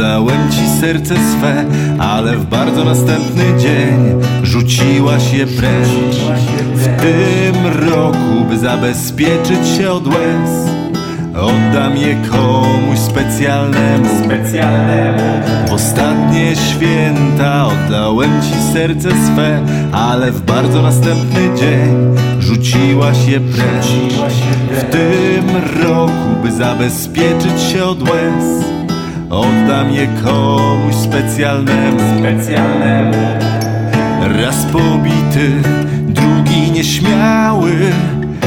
Oddałem ci serce swe, ale w bardzo następny dzień rzuciłaś je precz. W tym roku, by zabezpieczyć się od łez, oddam je komuś specjalnemu. specjalnemu ostatnie święta oddałem ci serce swe, ale w bardzo następny dzień rzuciłaś je precz. W tym roku, by zabezpieczyć się od łez, oddam je komuś specjalnemu. specjalnemu. Raz pobity, drugi nieśmiały.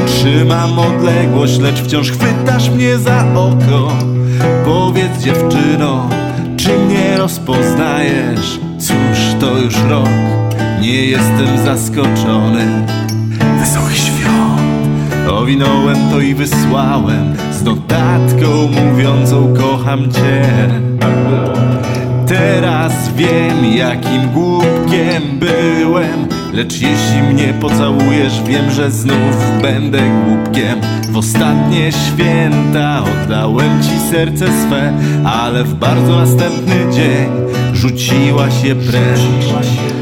Trzymam odległość, lecz wciąż chwytasz mnie za oko. Powiedz dziewczyno, czy mnie rozpoznajesz? Cóż, to już rok, nie jestem zaskoczony To i wysłałem Z notatką mówiącą kocham cię Teraz wiem, jakim głupkiem byłem Lecz jeśli mnie pocałujesz, wiem, że znów będę głupkiem. W ostatnie święta oddałem ci serce swe Ale w bardzo następny dzień rzuciłaś je precz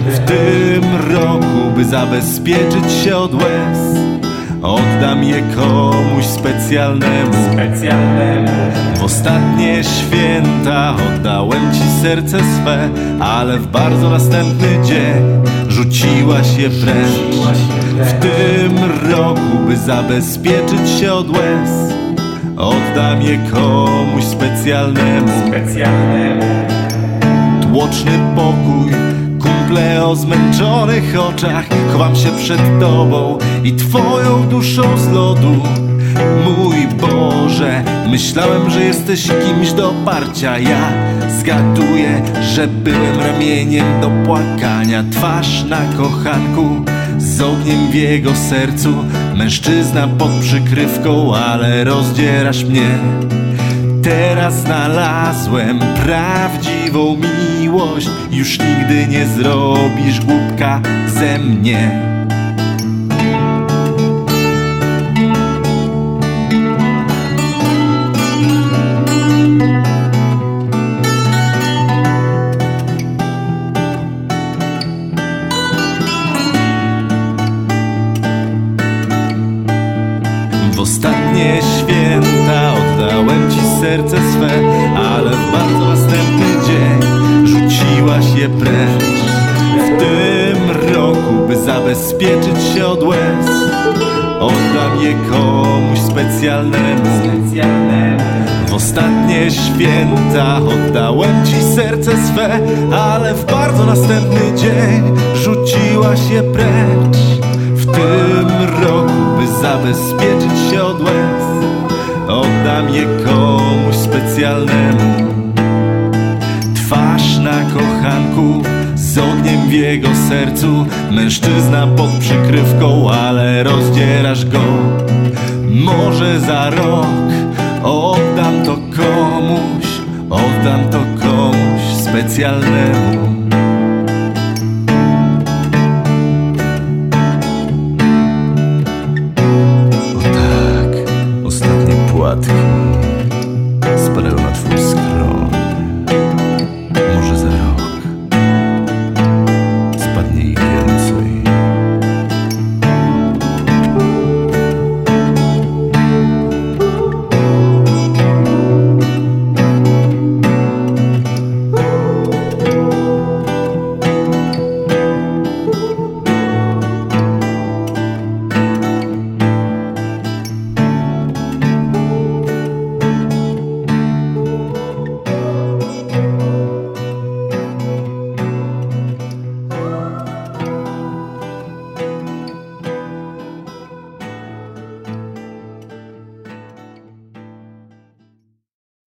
W tym roku, by zabezpieczyć się od łez Oddam je komuś specjalnemu specjalnemu w ostatnie święta oddałem ci serce swe, ale w bardzo następny dzień rzuciłaś je precz. W tym roku, by zabezpieczyć się od łez, oddam je komuś specjalnemu. specjalnemu Tłoczny pokój, kumple o zmęczonych oczach Chowam się przed Tobą i Twoją duszą z lodu. Mój Boże, myślałem, że jesteś kimś do parcia Ja zgaduję, że byłem ramieniem do płakania. Twarz na kochanku, z ogniem w jego sercu. Mężczyzna pod przykrywką, ale rozdzierasz mnie Teraz znalazłem prawdziwą miłość. Już nigdy nie zrobisz głupka ze mnie święta oddałem ci serce swe Ale w bardzo następny dzień rzuciłaś je precz W tym roku, by zabezpieczyć się od łez Oddam je komuś specjalnemu specjalnemu w ostatnie święta oddałem ci serce swe, ale w bardzo następny dzień rzuciłaś je precz. W tym by zabezpieczyć się od łez, oddam je komuś specjalnemu. Twarz na kochanku z ogniem w jego sercu. Mężczyzna pod przykrywką, ale rozdzierasz go. Może za rok oddam to komuś Oddam to komuś specjalnemu